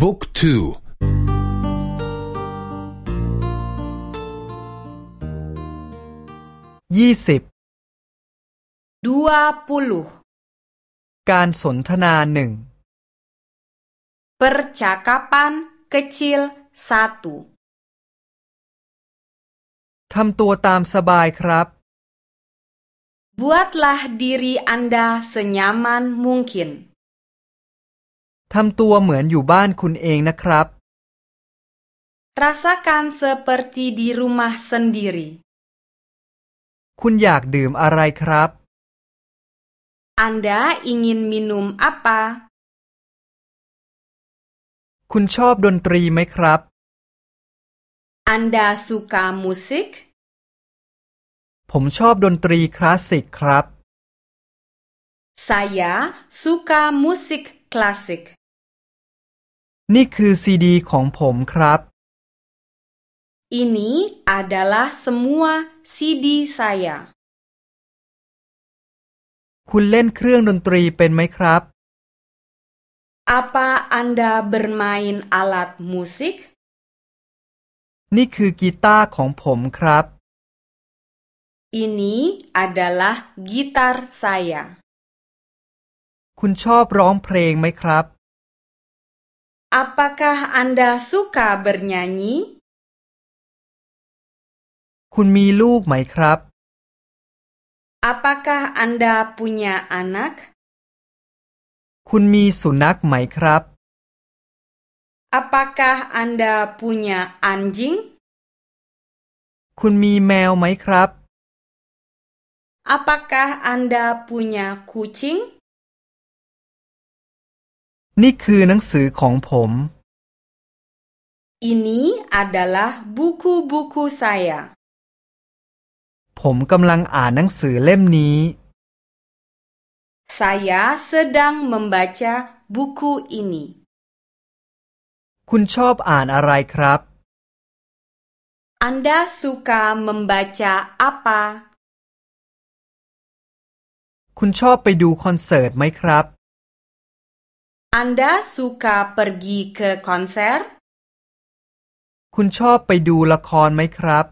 บุ๊กทูยี่สิบการสนทนาหนึ่ง percakapan kecil satu ทำตัวตามสบายครับ Buatlah diri Anda senyaman mungkin ทำตัวเหมือนอยู่บ้านคุณเองนะครับ Rasakan seperti di rumah sendiri คุณอยากดื่มอะไรครับ Anda ingin minum apa คุณชอบดนตรีไหมครับ Anda suka musik ผมชอบดนตรีคลาสสิกครับ Saya suka musik klasik นี่คือซีดีของผมครับ Ini adalah semua CD saya คุณเล่นเครื่องดนตรีเป็นไหมครับ Apa Anda bermain alat musik นี่คือกีตาร์ของผมครับ Ini adalah gitar saya คุณชอบร้องเพลงไหมครับ Apakah Anda suka bernyanyi คุณมีลูกไหมครับ Apakah Anda punya anak คุณมีสุนัขไหมครับ Apakah Anda punya anjing คุณมีแมวไหมครับ Apakah Anda punya kucing นี่คือหนังสือของผม Ini adalah buku-buku saya ผมกำลังอ่านหนังสือเล่มนี้ Saya sedang membaca buku ini คุณชอบอ่านอะไรครับ Anda suka membaca apa คุณชอบไปดูคอนเสิร์ตไหมครับ Anda suka pergi ke konser คุณชอบไปดูละครไหมครับ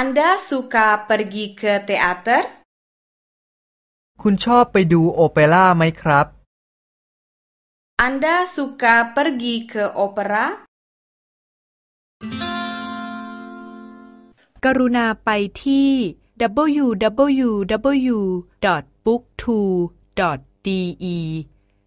Anda suka pergi ke teater คุณชอบไปดูโอเปร่าไหมครับ Anda suka pergi ke opera กรุณาไปที่ www.booktwo.de